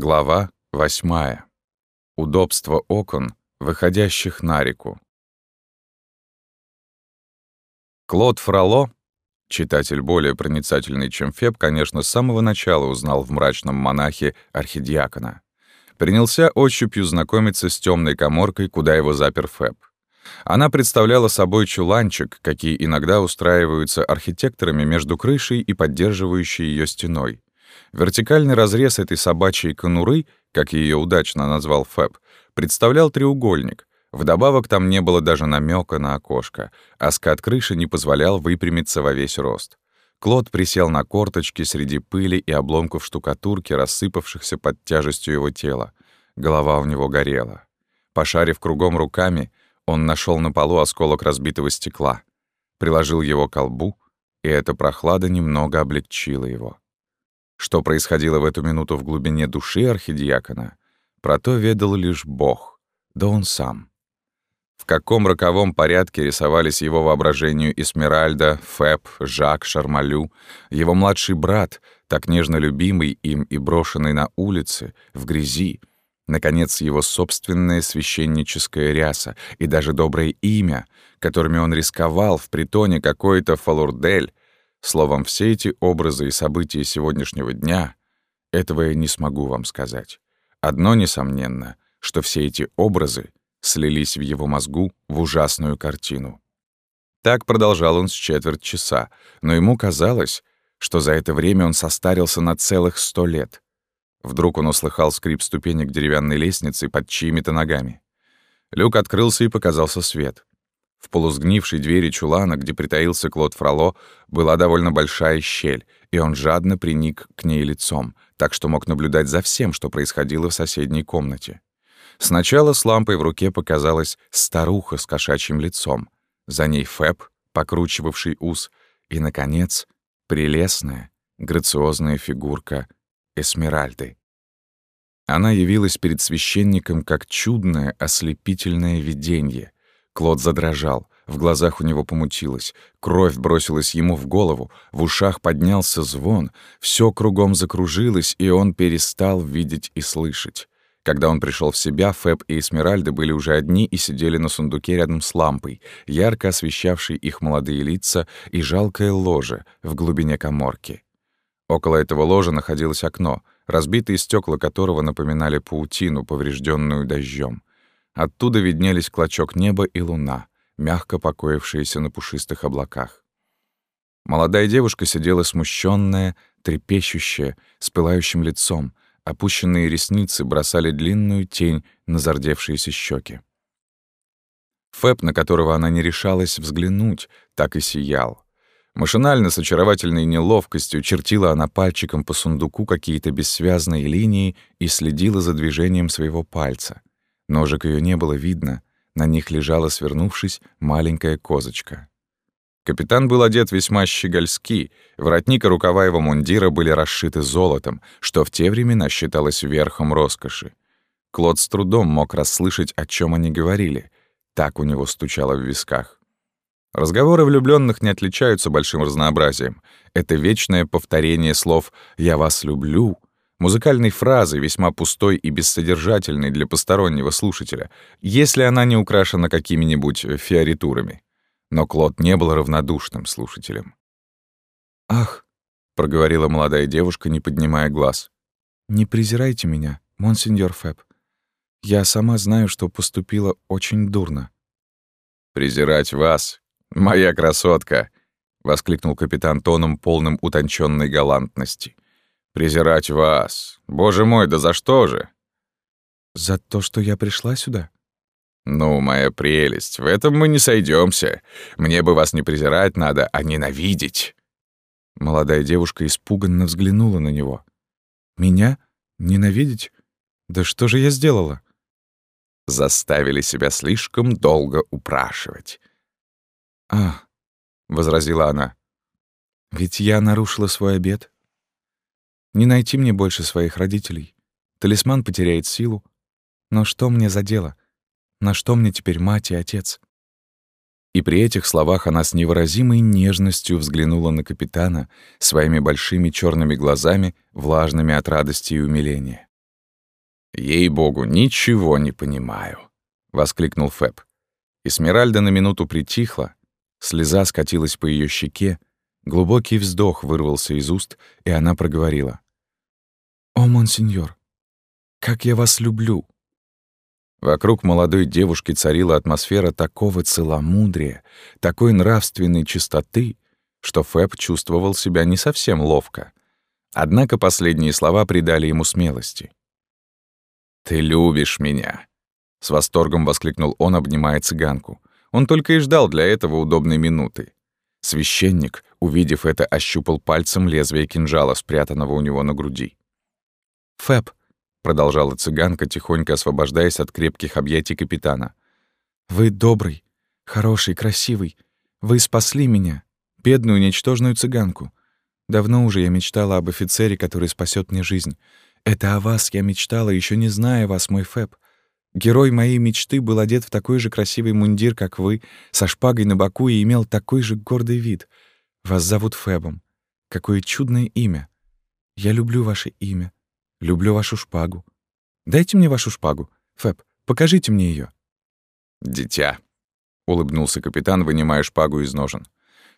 Глава восьмая. Удобство окон, выходящих на реку. Клод Фроло, читатель более проницательный, чем Феб, конечно, с самого начала узнал в мрачном монахе архидиакона. Принялся ощупью знакомиться с темной коморкой, куда его запер Феб. Она представляла собой чуланчик, какие иногда устраиваются архитекторами между крышей и поддерживающей ее стеной. Вертикальный разрез этой собачьей конуры, как ее удачно назвал Фэб, представлял треугольник. Вдобавок там не было даже намека на окошко, а скат крыши не позволял выпрямиться во весь рост. Клод присел на корточки среди пыли и обломков штукатурки, рассыпавшихся под тяжестью его тела. Голова у него горела. Пошарив кругом руками, он нашел на полу осколок разбитого стекла, приложил его к колбу, и эта прохлада немного облегчила его. Что происходило в эту минуту в глубине души архидиакона, про то ведал лишь Бог, да он сам. В каком роковом порядке рисовались его воображению Эсмеральда, Фэб, Жак, Шармалю, его младший брат, так нежно любимый им и брошенный на улице, в грязи, наконец, его собственная священническая ряса и даже доброе имя, которыми он рисковал в притоне какой-то Фалурдель, Словом, все эти образы и события сегодняшнего дня, этого я не смогу вам сказать. Одно несомненно, что все эти образы слились в его мозгу в ужасную картину. Так продолжал он с четверть часа, но ему казалось, что за это время он состарился на целых сто лет. Вдруг он услыхал скрип ступенек деревянной лестницы под чьими-то ногами. Люк открылся и показался свет. В полусгнившей двери чулана, где притаился Клод Фроло, была довольно большая щель, и он жадно приник к ней лицом, так что мог наблюдать за всем, что происходило в соседней комнате. Сначала с лампой в руке показалась старуха с кошачьим лицом, за ней Фэб, покручивавший ус, и, наконец, прелестная, грациозная фигурка Эсмеральды. Она явилась перед священником как чудное ослепительное видение — Клод задрожал, в глазах у него помутилось, кровь бросилась ему в голову, в ушах поднялся звон, все кругом закружилось, и он перестал видеть и слышать. Когда он пришел в себя, Фэб и Эсмеральда были уже одни и сидели на сундуке рядом с лампой, ярко освещавшей их молодые лица и жалкое ложе в глубине коморки. Около этого ложа находилось окно, разбитые стекла которого напоминали паутину, поврежденную дождем. Оттуда виднелись клочок неба и луна, мягко покоившиеся на пушистых облаках. Молодая девушка сидела смущенная, трепещущая, с пылающим лицом, опущенные ресницы бросали длинную тень на зардевшиеся щеки. Фэб, на которого она не решалась взглянуть, так и сиял. Машинально, с очаровательной неловкостью, чертила она пальчиком по сундуку какие-то бессвязные линии и следила за движением своего пальца. Ножек ее не было видно, на них лежала, свернувшись, маленькая козочка. Капитан был одет весьма щегольски, воротник и рукава его мундира были расшиты золотом, что в те времена считалось верхом роскоши. Клод с трудом мог расслышать, о чем они говорили. Так у него стучало в висках. Разговоры влюбленных не отличаются большим разнообразием. Это вечное повторение слов «я вас люблю», музыкальной фразы, весьма пустой и бессодержательной для постороннего слушателя, если она не украшена какими-нибудь э, фиоритурами. Но Клод не был равнодушным слушателем. «Ах», — проговорила молодая девушка, не поднимая глаз, «не презирайте меня, монсеньор Фэб. Я сама знаю, что поступила очень дурно». «Презирать вас, моя красотка!» — воскликнул капитан тоном, полным утонченной галантности — Презирать вас. Боже мой, да за что же? За то, что я пришла сюда? Ну, моя прелесть, в этом мы не сойдемся. Мне бы вас не презирать надо, а ненавидеть. Молодая девушка испуганно взглянула на него. Меня? Ненавидеть? Да что же я сделала? Заставили себя слишком долго упрашивать. «А», — возразила она, — «ведь я нарушила свой обет, не найти мне больше своих родителей. Талисман потеряет силу. Но что мне за дело? На что мне теперь мать и отец? И при этих словах она с невыразимой нежностью взглянула на капитана своими большими черными глазами, влажными от радости и умиления. «Ей-богу, ничего не понимаю», — воскликнул Фэб. Эсмеральда на минуту притихла, слеза скатилась по ее щеке, глубокий вздох вырвался из уст, и она проговорила. «О, монсеньор, как я вас люблю!» Вокруг молодой девушки царила атмосфера такого целомудрия, такой нравственной чистоты, что Фэб чувствовал себя не совсем ловко. Однако последние слова придали ему смелости. «Ты любишь меня!» — с восторгом воскликнул он, обнимая цыганку. Он только и ждал для этого удобной минуты. Священник, увидев это, ощупал пальцем лезвие кинжала, спрятанного у него на груди. «Фэб», — продолжала цыганка, тихонько освобождаясь от крепких объятий капитана. «Вы добрый, хороший, красивый. Вы спасли меня, бедную, ничтожную цыганку. Давно уже я мечтала об офицере, который спасет мне жизнь. Это о вас я мечтала, еще не зная вас, мой Фэб. Герой моей мечты был одет в такой же красивый мундир, как вы, со шпагой на боку и имел такой же гордый вид. Вас зовут Фэбом. Какое чудное имя. Я люблю ваше имя. Люблю вашу шпагу. Дайте мне вашу шпагу. Фэб, покажите мне ее. «Дитя», — улыбнулся капитан, вынимая шпагу из ножен.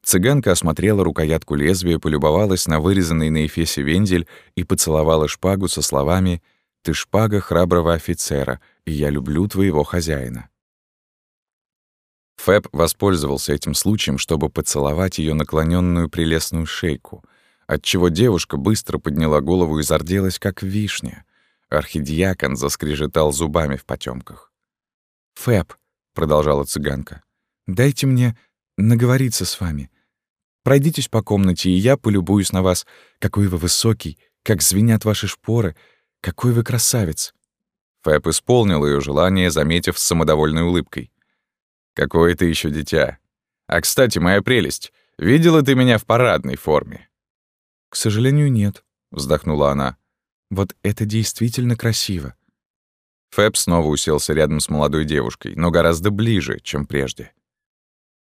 Цыганка осмотрела рукоятку лезвия, полюбовалась на вырезанный на эфесе вензель и поцеловала шпагу со словами «Ты шпага храброго офицера, и я люблю твоего хозяина». Фэб воспользовался этим случаем, чтобы поцеловать ее наклоненную прелестную шейку, отчего девушка быстро подняла голову и зарделась, как вишня. Архидиакон заскрежетал зубами в потемках. «Фэб», — продолжала цыганка, — «дайте мне наговориться с вами. Пройдитесь по комнате, и я полюбуюсь на вас. Какой вы высокий, как звенят ваши шпоры, какой вы красавец!» Фэб исполнил ее желание, заметив с самодовольной улыбкой. «Какое ты еще дитя! А, кстати, моя прелесть, видела ты меня в парадной форме?» «К сожалению, нет», — вздохнула она. «Вот это действительно красиво». Фэб снова уселся рядом с молодой девушкой, но гораздо ближе, чем прежде.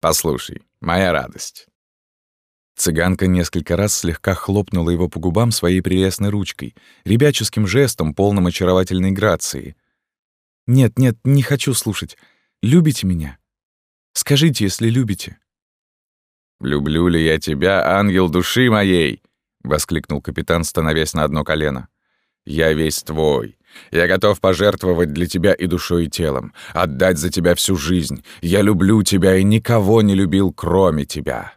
Послушай, моя радость». Цыганка несколько раз слегка хлопнула его по губам своей прелестной ручкой, ребяческим жестом, полным очаровательной грации. «Нет, нет, не хочу слушать. Любите меня? Скажите, если любите». «Люблю ли я тебя, ангел души моей?» — воскликнул капитан, становясь на одно колено. «Я весь твой, я готов пожертвовать для тебя и душой, и телом, отдать за тебя всю жизнь. Я люблю тебя и никого не любил, кроме тебя».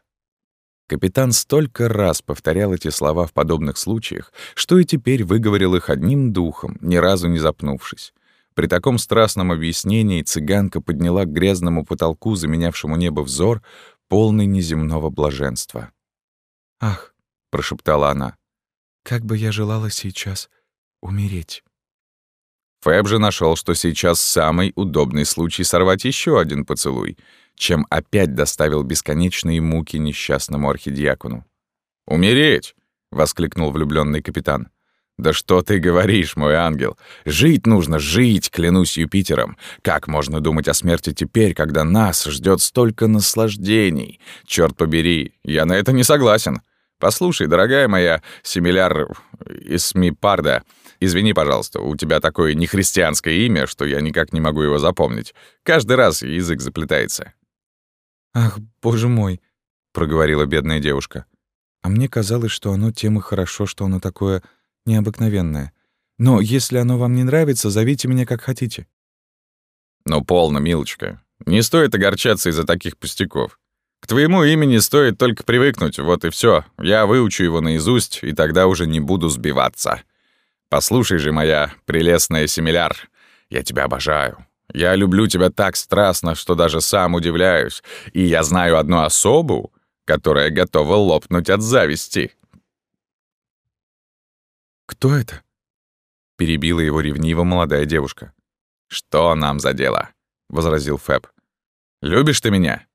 Капитан столько раз повторял эти слова в подобных случаях, что и теперь выговорил их одним духом, ни разу не запнувшись. При таком страстном объяснении цыганка подняла к грязному потолку, заменявшему небо взор, полный неземного блаженства. «Ах», — прошептала она, — «как бы я желала сейчас умереть». Фэб же нашел, что сейчас самый удобный случай сорвать еще один поцелуй, чем опять доставил бесконечные муки несчастному архидиакону. «Умереть!» — воскликнул влюбленный капитан. «Да что ты говоришь, мой ангел? Жить нужно, жить, клянусь Юпитером. Как можно думать о смерти теперь, когда нас ждет столько наслаждений? Черт побери, я на это не согласен. Послушай, дорогая моя Семиляр Исмипарда, извини, пожалуйста, у тебя такое нехристианское имя, что я никак не могу его запомнить. Каждый раз язык заплетается». «Ах, боже мой», — проговорила бедная девушка. «А мне казалось, что оно тем и хорошо, что оно такое необыкновенное. Но если оно вам не нравится, зовите меня как хотите». «Ну, полно, милочка. Не стоит огорчаться из-за таких пустяков. К твоему имени стоит только привыкнуть, вот и все. Я выучу его наизусть, и тогда уже не буду сбиваться. Послушай же, моя прелестная Семиляр, я тебя обожаю. Я люблю тебя так страстно, что даже сам удивляюсь. И я знаю одну особу, которая готова лопнуть от зависти». «Кто это?» — перебила его ревниво молодая девушка. «Что нам за дело?» — возразил Фэб. «Любишь ты меня?»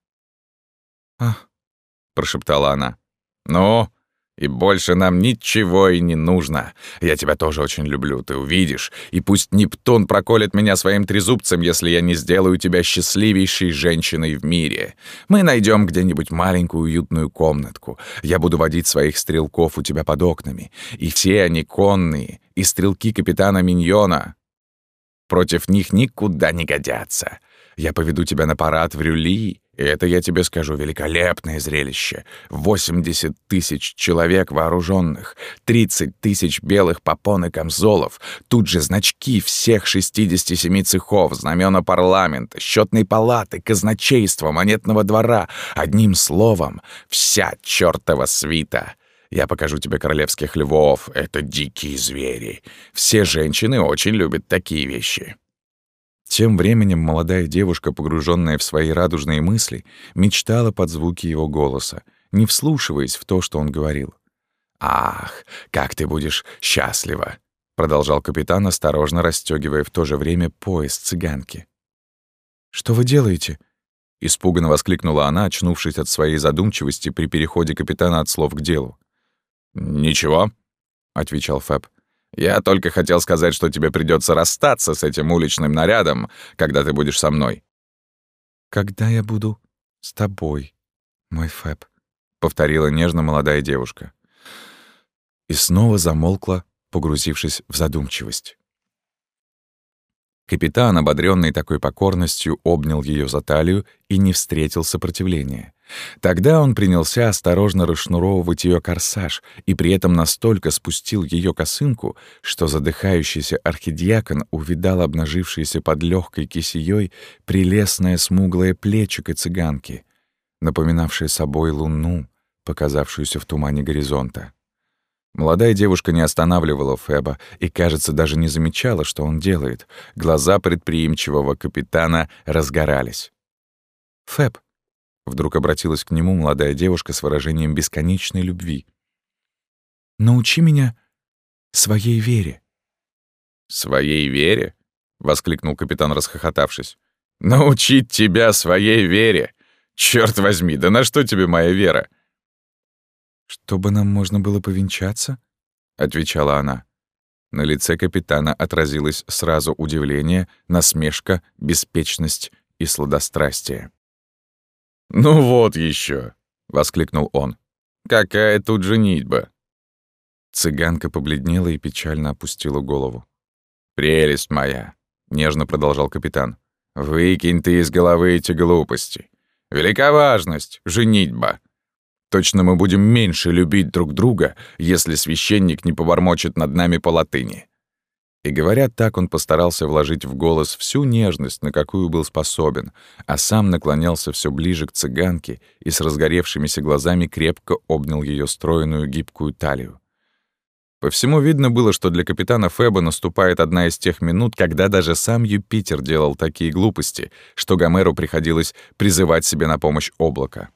«Ах», — прошептала она. «Ну, и больше нам ничего и не нужно. Я тебя тоже очень люблю, ты увидишь. И пусть Нептун проколет меня своим трезубцем, если я не сделаю тебя счастливейшей женщиной в мире. Мы найдем где-нибудь маленькую уютную комнатку. Я буду водить своих стрелков у тебя под окнами. И все они конные, и стрелки капитана Миньона. Против них никуда не годятся. Я поведу тебя на парад в Рюли, и это, я тебе скажу, великолепное зрелище. 80 тысяч человек вооруженных, 30 тысяч белых попон и камзолов, тут же значки всех 67 цехов, знамена парламента, счетной палаты, казначейства, монетного двора. Одним словом, вся чертова свита. Я покажу тебе королевских львов. Это дикие звери. Все женщины очень любят такие вещи. Тем временем молодая девушка, погруженная в свои радужные мысли, мечтала под звуки его голоса, не вслушиваясь в то, что он говорил. «Ах, как ты будешь счастлива!» — продолжал капитан, осторожно расстегивая в то же время пояс цыганки. «Что вы делаете?» — испуганно воскликнула она, очнувшись от своей задумчивости при переходе капитана от слов к делу. «Ничего», — отвечал Фэб. Я только хотел сказать, что тебе придется расстаться с этим уличным нарядом, когда ты будешь со мной». «Когда я буду с тобой, мой Фэб», — повторила нежно молодая девушка. И снова замолкла, погрузившись в задумчивость. Капитан, ободренный такой покорностью, обнял ее за талию и не встретил сопротивления. Тогда он принялся осторожно расшнуровывать ее корсаж и при этом настолько спустил ее косынку, что задыхающийся архидиакон увидал обнажившееся под легкой кисеей прелестное смуглое плечико цыганки, напоминавшее собой луну, показавшуюся в тумане горизонта. Молодая девушка не останавливала Феба и, кажется, даже не замечала, что он делает. Глаза предприимчивого капитана разгорались. «Феб», — вдруг обратилась к нему молодая девушка с выражением бесконечной любви, «научи меня своей вере». «Своей вере?» — воскликнул капитан, расхохотавшись. «Научить тебя своей вере? Черт возьми, да на что тебе моя вера?» «Чтобы нам можно было повенчаться?» — отвечала она. На лице капитана отразилось сразу удивление, насмешка, беспечность и сладострастие. «Ну вот еще, воскликнул он. «Какая тут женитьба?» Цыганка побледнела и печально опустила голову. «Прелесть моя!» — нежно продолжал капитан. «Выкинь ты из головы эти глупости. Велика важность — женитьба. Точно мы будем меньше любить друг друга, если священник не побормочет над нами по латыни». И говоря так, он постарался вложить в голос всю нежность, на какую был способен, а сам наклонялся все ближе к цыганке и с разгоревшимися глазами крепко обнял ее стройную гибкую талию. По всему видно было, что для капитана Феба наступает одна из тех минут, когда даже сам Юпитер делал такие глупости, что Гомеру приходилось призывать себе на помощь облако.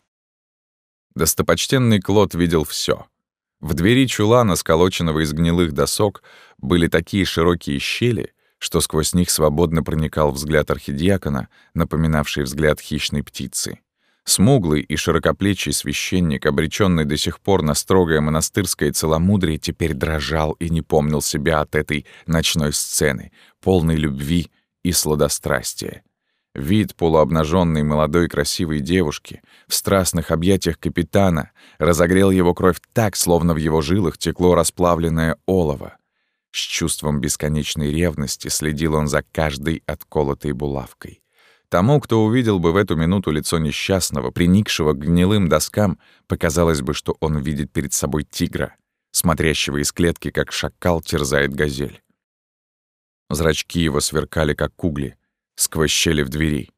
Достопочтенный Клод видел все. В двери чулана, сколоченного из гнилых досок, были такие широкие щели, что сквозь них свободно проникал взгляд архидиакона, напоминавший взгляд хищной птицы. Смуглый и широкоплечий священник, обреченный до сих пор на строгое монастырское целомудрие, теперь дрожал и не помнил себя от этой ночной сцены, полной любви и сладострастия. Вид полуобнаженной молодой красивой девушки в страстных объятиях капитана разогрел его кровь так, словно в его жилах текло расплавленное олово. С чувством бесконечной ревности следил он за каждой отколотой булавкой. Тому, кто увидел бы в эту минуту лицо несчастного, приникшего к гнилым доскам, показалось бы, что он видит перед собой тигра, смотрящего из клетки, как шакал терзает газель. Зрачки его сверкали, как угли, сквозь щели в двери.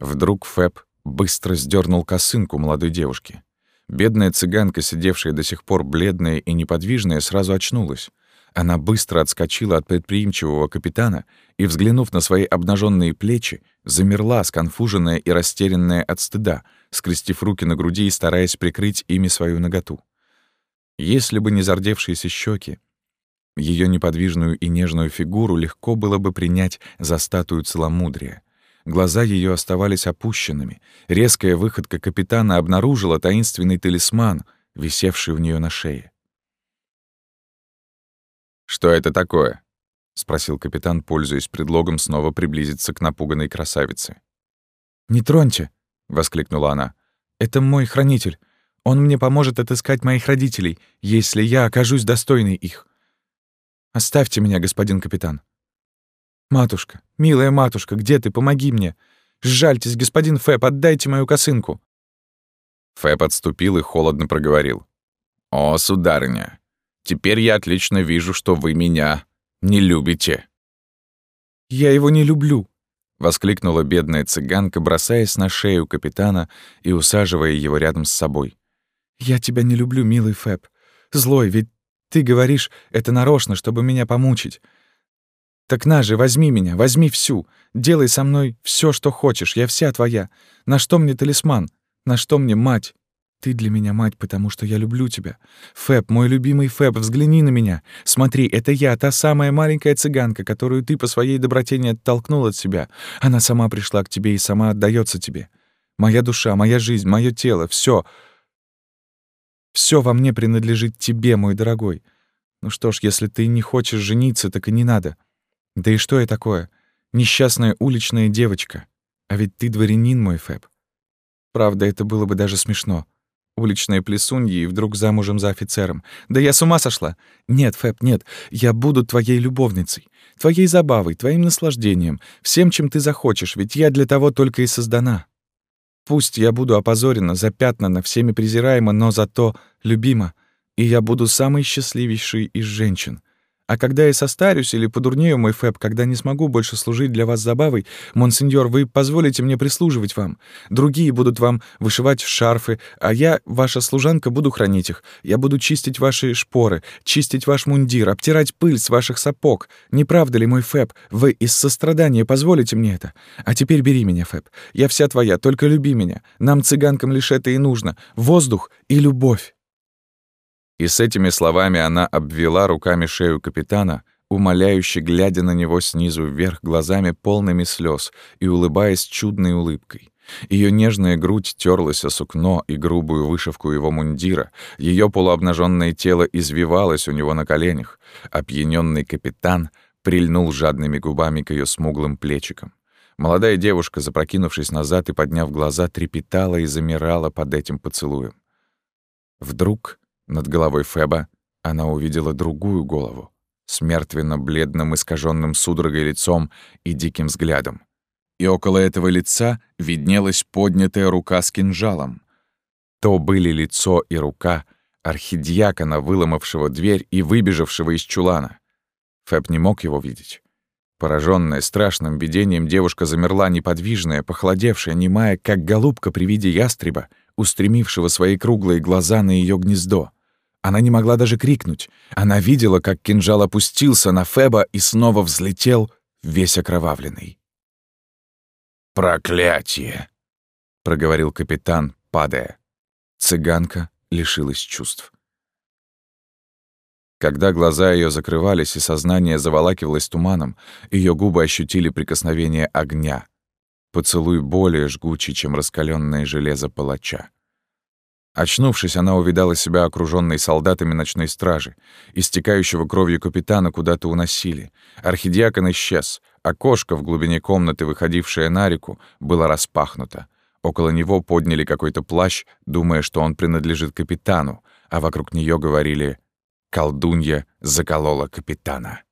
Вдруг Фэб быстро сдернул косынку молодой девушки. Бедная цыганка, сидевшая до сих пор бледная и неподвижная, сразу очнулась. Она быстро отскочила от предприимчивого капитана и, взглянув на свои обнаженные плечи, замерла, сконфуженная и растерянная от стыда, скрестив руки на груди и стараясь прикрыть ими свою наготу. Если бы не зардевшиеся щеки, ее неподвижную и нежную фигуру легко было бы принять за статую целомудрия. Глаза ее оставались опущенными. Резкая выходка капитана обнаружила таинственный талисман, висевший у нее на шее. «Что это такое?» — спросил капитан, пользуясь предлогом снова приблизиться к напуганной красавице. «Не троньте!» — воскликнула она. «Это мой хранитель. Он мне поможет отыскать моих родителей, если я окажусь достойной их. Оставьте меня, господин капитан». «Матушка, милая матушка, где ты? Помоги мне! Сжальтесь, господин Фэб, отдайте мою косынку!» Фэб отступил и холодно проговорил. «О, сударыня, теперь я отлично вижу, что вы меня не любите». «Я его не люблю», — воскликнула бедная цыганка, бросаясь на шею капитана и усаживая его рядом с собой. «Я тебя не люблю, милый Фэб. Злой, ведь ты говоришь, это нарочно, чтобы меня помучить. Так на же, возьми меня, возьми всю. Делай со мной все, что хочешь, я вся твоя. На что мне талисман? На что мне мать? Ты для меня мать, потому что я люблю тебя. Фэб, мой любимый Фэб, взгляни на меня. Смотри, это я, та самая маленькая цыганка, которую ты по своей доброте не оттолкнул от себя. Она сама пришла к тебе и сама отдается тебе. Моя душа, моя жизнь, мое тело, все, все во мне принадлежит тебе, мой дорогой. Ну что ж, если ты не хочешь жениться, так и не надо. Да и что я такое? Несчастная уличная девочка. А ведь ты дворянин, мой Фэб. Правда, это было бы даже смешно. Уличная плесунья и вдруг замужем за офицером. Да я с ума сошла. Нет, Фэб, нет. Я буду твоей любовницей. Твоей забавой, твоим наслаждением. Всем, чем ты захочешь, ведь я для того только и создана. Пусть я буду опозорена, запятнана, всеми презираема, но зато любима, и я буду самой счастливейшей из женщин. А когда я состарюсь или подурнею, мой Фэб, когда не смогу больше служить для вас забавой, монсеньор, вы позволите мне прислуживать вам. Другие будут вам вышивать шарфы, а я, ваша служанка, буду хранить их. Я буду чистить ваши шпоры, чистить ваш мундир, обтирать пыль с ваших сапог. Не правда ли, мой Фэб, вы из сострадания позволите мне это? А теперь бери меня, Фэб. Я вся твоя, только люби меня. Нам, цыганкам, лишь это и нужно. Воздух и любовь. И с этими словами она обвела руками шею капитана, умоляюще глядя на него снизу вверх глазами полными слез и улыбаясь чудной улыбкой. Ее нежная грудь терлась о сукно и грубую вышивку его мундира, ее полуобнаженное тело извивалось у него на коленях. Опьяненный капитан прильнул жадными губами к ее смуглым плечикам. Молодая девушка, запрокинувшись назад и подняв глаза, трепетала и замирала под этим поцелуем. Вдруг над головой Феба она увидела другую голову с мертвенно-бледным искаженным судорогой лицом и диким взглядом. И около этого лица виднелась поднятая рука с кинжалом. То были лицо и рука архидиакона, выломавшего дверь и выбежавшего из чулана. Фэб не мог его видеть. Пораженная страшным видением, девушка замерла неподвижная, похолодевшая, немая, как голубка при виде ястреба, устремившего свои круглые глаза на ее гнездо. Она не могла даже крикнуть. Она видела, как кинжал опустился на Феба и снова взлетел, весь окровавленный. «Проклятие!» — проговорил капитан, падая. Цыганка лишилась чувств. Когда глаза ее закрывались и сознание заволакивалось туманом, ее губы ощутили прикосновение огня. Поцелуй более жгучий, чем раскаленное железо палача. Очнувшись, она увидала себя окружённой солдатами ночной стражи. Истекающего кровью капитана куда-то уносили. Архидиакон исчез. Окошко в глубине комнаты, выходившее на реку, было распахнуто. Около него подняли какой-то плащ, думая, что он принадлежит капитану, а вокруг неё говорили «Колдунья заколола капитана».